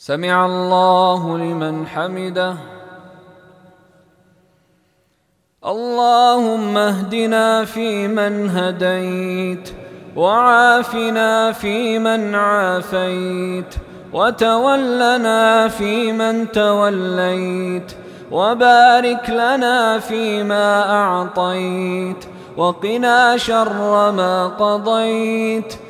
سمع الله لمن حمده. اللهم اهدنا فيمن هديت وعافنا فيمن عافيت وتولنا فيمن توليت وبارك لنا فيما أعطيت وقنا شر ما قضيت.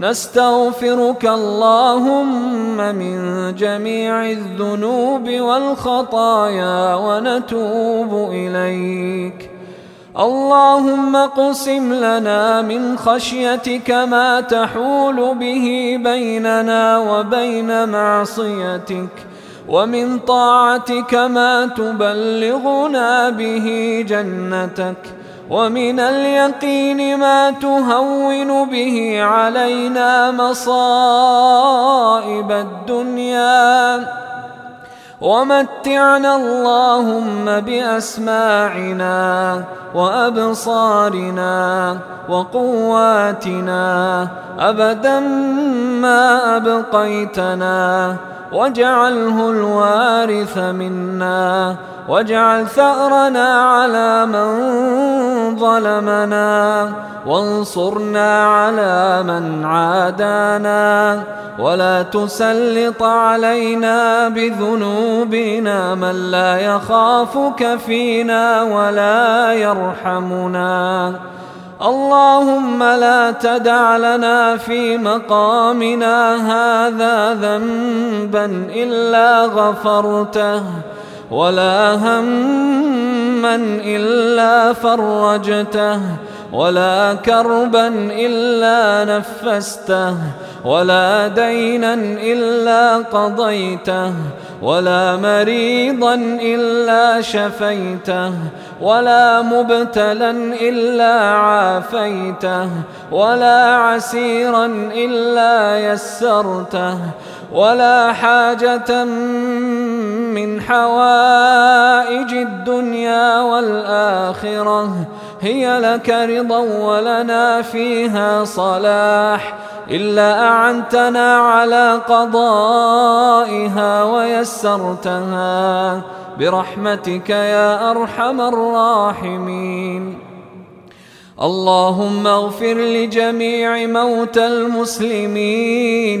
نستغفرك اللهم من جميع الذنوب والخطايا ونتوب إليك. اللهم اقسم لنا من خشيتك ما تحول به بيننا وبين معصيتك ومن طاعتك ما تبلغنا به جنتك. ومن اليقين ما تهون به علينا مصائب الدنيا. ومتعنا اللهم بأسماعنا وأبصارنا وقواتنا أبدا ما أبقيتنا. واجعله الوارث منا واجعل ثأرنا على من ظلمنا وانصرنا على من عادانا ولا تسلط علينا بذنوبنا من لا يخافك فينا ولا يرحمنا. اللهم لا تدع لنا في مقامنا هذا ذنبا إلا غفرته ولا هما إلا فرجته. ولا كربا إلا نفسته ولا دينا إلا قضيته ولا مريضا إلا شفيته ولا مبتلا إلا عافيته ولا عسيرا إلا يسرته ولا حاجة من حوائج الدنيا والآخرة هي لك رضا ولنا فيها صلاح. إلا أعنتنا على قضائها ويسرتها. برحمتك يا أرحم الراحمين. اللهم اغفر لجميع موتى المسلمين.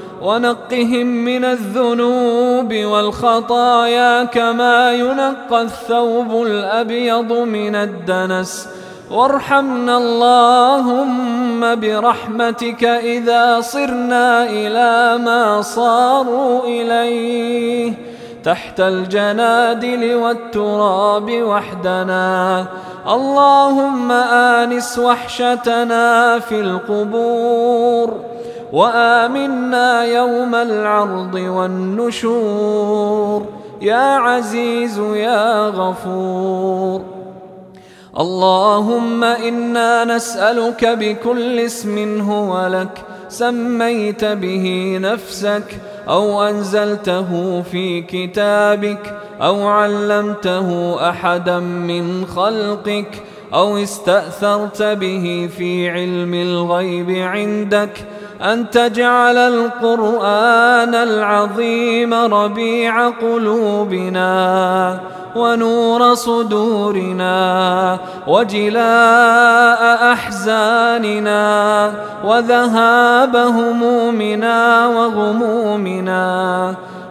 ونقهم من الذنوب والخطايا كما ينقى الثوب الأبيض من الدنس. وارحمنا اللهم برحمتك إذا صرنا إلى ما صاروا إليه. تحت الجنادل والتراب وحدنا. اللهم آنس وحشتنا في القبور. وآمنا يوم العرض والنشور. يا عزيز يا غفور. اللهم إنا نسألك بكل اسم هو لك. سميت به نفسك أو أنزلته في كتابك أو علمته أحدا من خلقك أو استأثرت به في علم الغيب عندك أن تجعل القرآن العظيم ربيع قلوبنا ونور صدورنا وجلاء أحزاننا وذهاب همومنا وغمومنا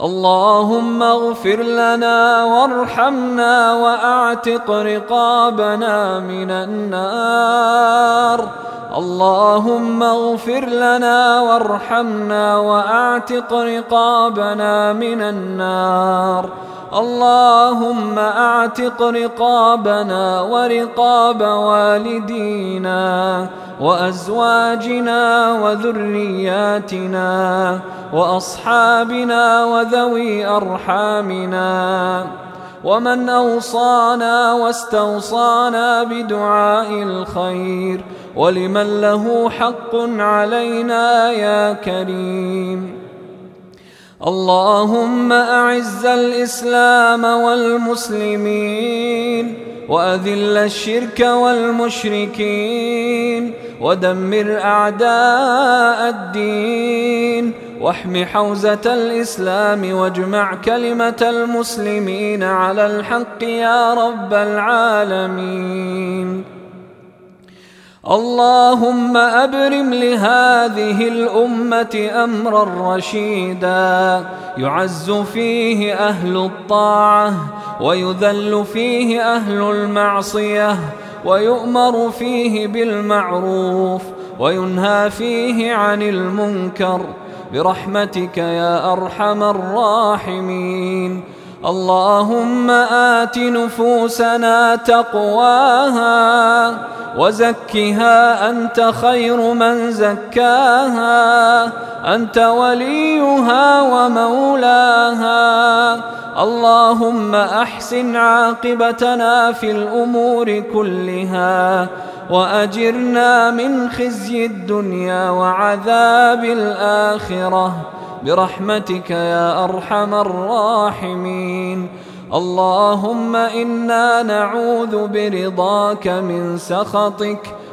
اللهم اغفر لنا وارحمنا وأعتق رقابنا من النار اللهم اغفر لنا وارحمنا وأعتق رقابنا من النار. اللهم أعتق رقابنا ورقاب والدينا وأزواجنا وذرياتنا وأصحابنا وذوي أرحامنا. ومن اوصانا واستوصانا بدعاء الخير ولمن له حق علينا يا كريم اللهم اعز الاسلام والمسلمين واذل الشرك والمشركين ودمر اعداء الدين واحم حوزة الإسلام واجمع كلمة المسلمين على الحق يا رب العالمين. اللهم أبرم لهذه الأمة أمرا رشيدا. يعز فيه أهل الطاعة ويذل فيه أهل المعصية ويؤمر فيه بالمعروف وينهى فيه عن المنكر برحمتك يا أرحم الراحمين. اللهم آت نفوسنا تقواها وزكها أنت خير من زكاها. أنت وليها ومولاها. اللهم أحسن عاقبتنا في الأمور كلها وأجرنا من خزي الدنيا وعذاب الآخرة. برحمتك يا أرحم الراحمين. اللهم إنا نعوذ برضاك من سخطك